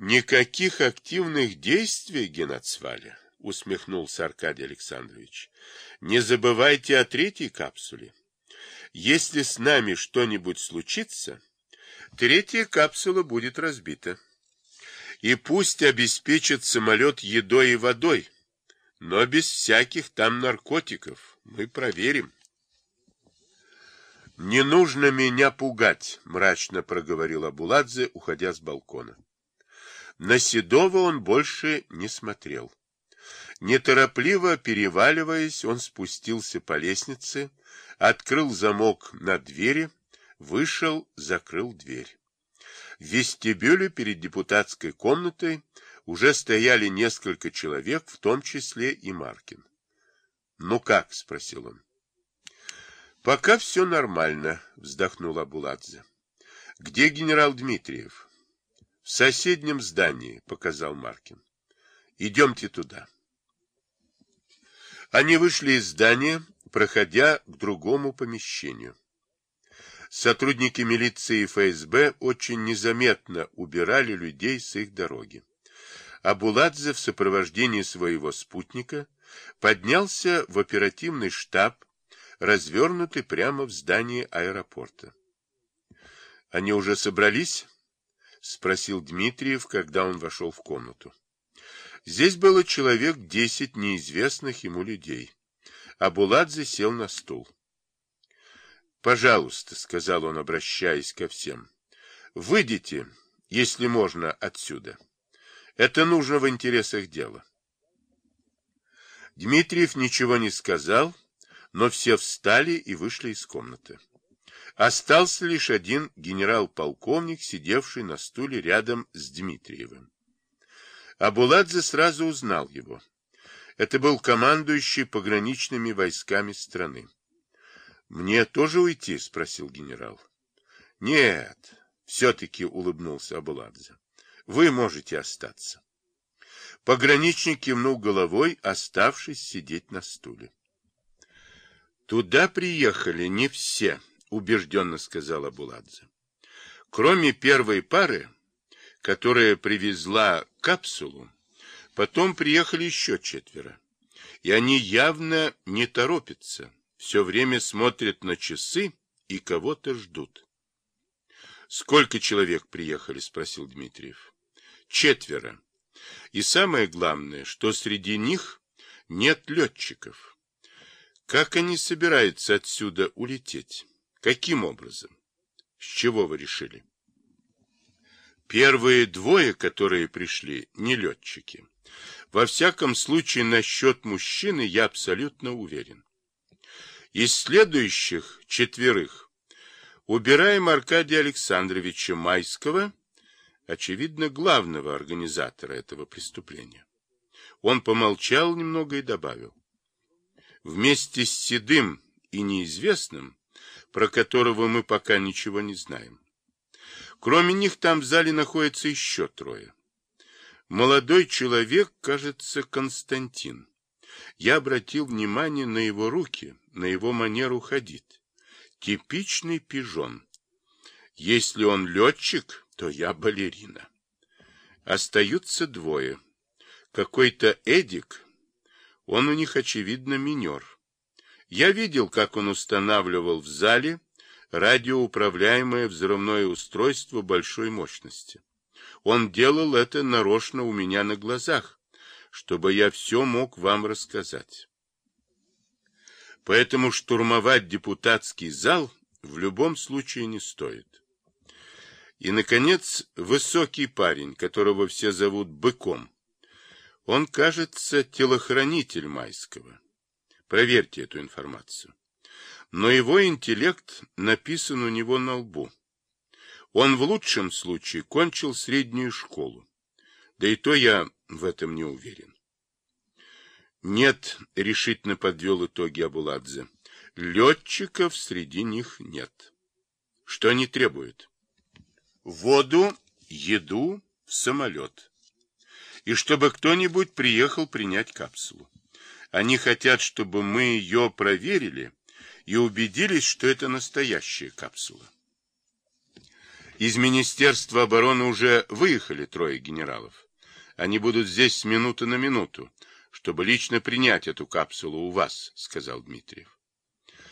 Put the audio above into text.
Никаких активных действий, Геноцваля, усмехнулся Аркадий Александрович. Не забывайте о третьей капсуле. Если с нами что-нибудь случится, третья капсула будет разбита. И пусть обеспечит самолет едой и водой, но без всяких там наркотиков. Мы проверим. «Не нужно меня пугать», — мрачно проговорил Абуладзе, уходя с балкона. На Седова он больше не смотрел. Неторопливо переваливаясь, он спустился по лестнице, открыл замок на двери, вышел, закрыл дверь. В вестибюле перед депутатской комнатой уже стояли несколько человек, в том числе и Маркин. «Ну как?» — спросил он. «Пока все нормально», — вздохнул Абуладзе. «Где генерал Дмитриев?» «В соседнем здании», — показал Маркин. «Идемте туда». Они вышли из здания, проходя к другому помещению. Сотрудники милиции и ФСБ очень незаметно убирали людей с их дороги. Абуладзе в сопровождении своего спутника поднялся в оперативный штаб, развернутый прямо в здании аэропорта. — Они уже собрались? — спросил Дмитриев, когда он вошел в комнату. Здесь было человек десять неизвестных ему людей. Абуладзе сел на стул. — Пожалуйста, — сказал он, обращаясь ко всем, — выйдите, если можно, отсюда. Это нужно в интересах дела. Дмитриев ничего не сказал, но все встали и вышли из комнаты. Остался лишь один генерал-полковник, сидевший на стуле рядом с Дмитриевым. Абуладзе сразу узнал его. Это был командующий пограничными войсками страны. «Мне тоже уйти?» — спросил генерал. «Нет», — все-таки улыбнулся Абуладзе. «Вы можете остаться». Пограничник кивнул головой, оставшись сидеть на стуле. «Туда приехали не все», — убежденно сказала Буладзе. «Кроме первой пары, которая привезла капсулу, потом приехали еще четверо. И они явно не торопятся, все время смотрят на часы и кого-то ждут». «Сколько человек приехали?» — спросил Дмитриев. «Четверо. И самое главное, что среди них нет летчиков». Как они собираются отсюда улететь? Каким образом? С чего вы решили? Первые двое, которые пришли, не летчики. Во всяком случае, насчет мужчины я абсолютно уверен. Из следующих четверых убираем Аркадия Александровича Майского, очевидно, главного организатора этого преступления. Он помолчал немного и добавил вместе с Седым и неизвестным, про которого мы пока ничего не знаем. Кроме них там в зале находится еще трое. Молодой человек, кажется, Константин. Я обратил внимание на его руки, на его манеру ходить. Типичный пижон. Если он летчик, то я балерина. Остаются двое. Какой-то Эдик он у них, очевидно, минер. Я видел, как он устанавливал в зале радиоуправляемое взрывное устройство большой мощности. Он делал это нарочно у меня на глазах, чтобы я все мог вам рассказать. Поэтому штурмовать депутатский зал в любом случае не стоит. И, наконец, высокий парень, которого все зовут Быком, он, кажется, телохранитель Майского. Проверьте эту информацию. Но его интеллект написан у него на лбу. Он в лучшем случае кончил среднюю школу. Да и то я в этом не уверен. Нет, решительно подвел итоги Абуладзе. Летчиков среди них нет. Что они требуют? Воду, еду, самолет и чтобы кто-нибудь приехал принять капсулу. Они хотят, чтобы мы ее проверили и убедились, что это настоящая капсула. Из Министерства обороны уже выехали трое генералов. Они будут здесь с минуты на минуту, чтобы лично принять эту капсулу у вас, сказал Дмитриев.